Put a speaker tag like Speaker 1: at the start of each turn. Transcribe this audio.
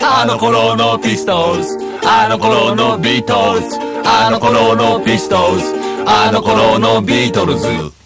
Speaker 1: あの頃のピストルズ。あの頃のビートルズ。あの頃のピストルズ。あの頃のビートルズ。